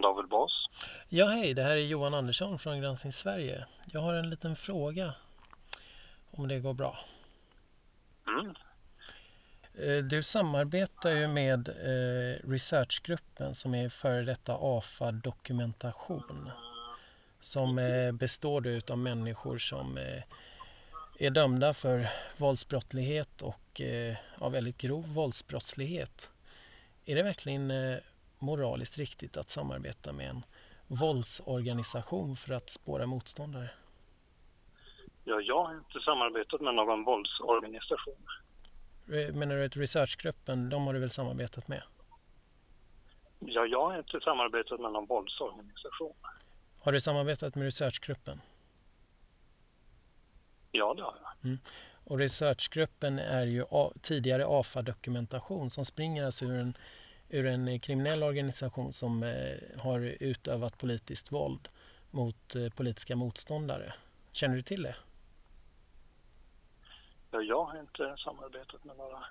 David Bas. Ja, hej, det här är Johan Andersson från Granskning Sverige. Jag har en liten fråga om det går bra. Mm. Eh, Du samarbetar ju med eh, researchgruppen som är före detta AFA Dokumentation som eh, består då av människor som är dömda för våldsbrottslighet och ja, väldigt grov våldsbrottslighet. Är det verkligen moraliskt riktigt att samarbeta med en våldsorganisation för att spåra motståndare? Ja, jag har inte samarbetat med någon våldsorganisation. Eh, Menar du att researchgruppen, de har du väl samarbetat med? Ja, jag har inte samarbetat med någon våldsorganisation. Har du samarbetat med researchgruppen? Ja, det har jag. Och researchgruppen är ju tidigare AFA-dokumentation som springer alltså ur en, ur en eh, kriminell organisation som eh, har utövat politiskt våld mot eh, politiska motståndare. Känner du till det? Ja, jag har inte samarbetat med några,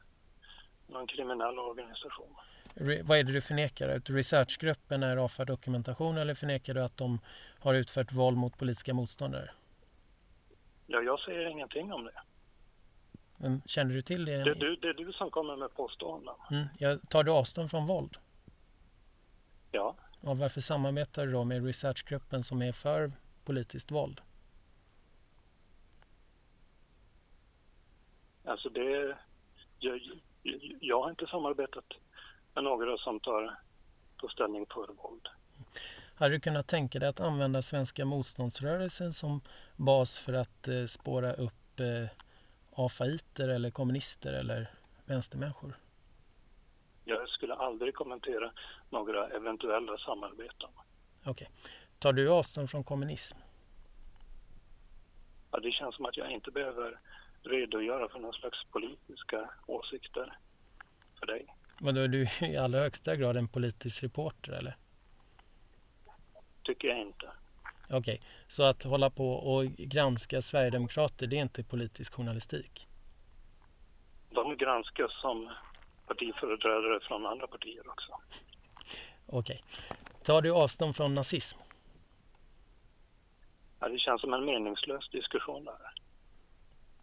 någon kriminell organisation. Re, vad är det du förnekar? Att researchgruppen är AFA-dokumentation eller förnekar du att de har utfört våld mot politiska motståndare? Ja, jag säger ingenting om det. Men känner du till det? Det är du, det är du som kommer med påståenden. Mm, jag, tar du avstånd från våld? Ja, Ja, varför samarbetar du då med researchgruppen som är för politiskt våld? alltså det... Jag, jag har inte samarbetat med några som tar, tar ställning för våld. Hade du kunnat tänka dig att använda svenska motståndsrörelsen som bas för att eh, spåra upp eh, AFAiter eller kommunister eller vänstermänniskor? Jag skulle aldrig kommentera några eventuella samarbeten. Okej. Tar du avstånd från kommunism? Ja, det känns som att jag inte behöver redogöra för någon slags politiska åsikter för dig. Men då är du i allra högsta grad en politisk reporter eller? Tycker jag inte. Okej, så att hålla på och granska Sverigedemokrater det är inte politisk journalistik? De granskas som partiföreträdare från andra partier också. Okej. Tar du avstånd från nazism? Ja, det känns som en meningslös diskussion där.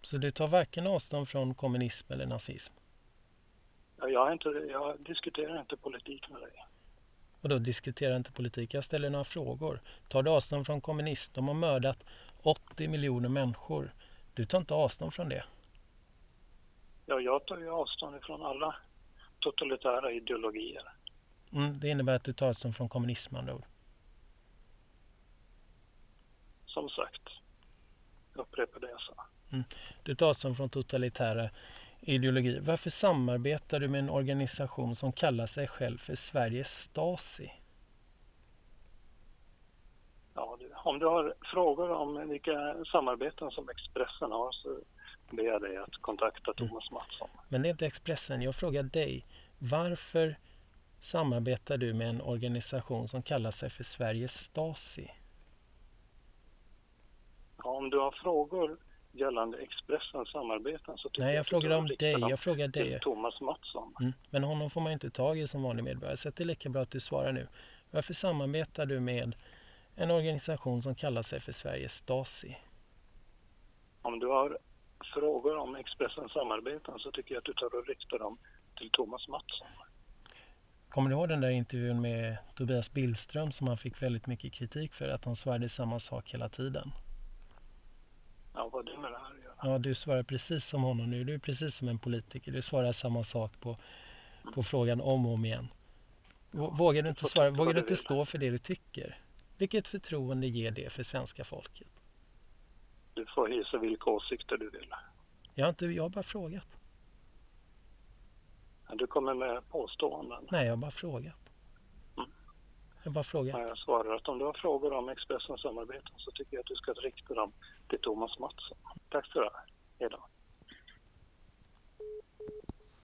Så du tar varken avstånd från kommunism eller nazism? Ja, jag, inte, jag diskuterar inte politik med dig. Och då diskuterar inte politik. Jag ställer några frågor. Tar du avstånd från kommunism? De har mördat 80 miljoner människor. Du tar inte avstånd från det. Ja, jag tar ju avstånd ifrån alla totalitära ideologier. Mm, det innebär att du tar avstånd från kommunism andra ord. Som sagt, jag upprepar det jag sa. Du tar avstånd från totalitära ideologier. Varför samarbetar du med en organisation som kallar sig själv för Sveriges Stasi? Ja, du, om du har frågor om vilka samarbeten som Expressen har så ber jag dig att kontakta Thomas Mattsson. Men det är inte Expressen. Jag frågar dig. Varför samarbetar du med en organisation som kallar sig för Sveriges Stasi? Ja, om du har frågor gällande Expressens samarbeten så Nej, jag du frågar om dig. Jag frågar dig. Thomas Mattsson. Mm. Men honom får man inte tag i som vanlig medborgare. Så det är lika bra att du svarar nu. Varför samarbetar du med en organisation som kallar sig för Sveriges Stasi? Om du har frågor om Expressens samarbeten så tycker jag att du tar och riktar dem till Thomas Mattsson. Kommer du ihåg den där intervjun med Tobias Billström som han fick väldigt mycket kritik för att han svarade samma sak hela tiden? Ja, vad det med det här att göra? Ja, du svarar precis som honom nu. Du är precis som en politiker. Du svarar samma sak på, på frågan om och om igen. Vå- Vågar du inte, svara, vågar du inte stå för det du tycker? Vilket förtroende ger det för svenska folket? Du får hysa vilka åsikter du vill. Jag har, inte, jag har bara frågat. Du kommer med påståenden. Nej, jag har bara frågat. Jag bara frågar. Jag svarar att om du har frågor om Expressens samarbeten så tycker jag att du ska rikta dem till Thomas Mattsson. Tack ska du ha. Hej då.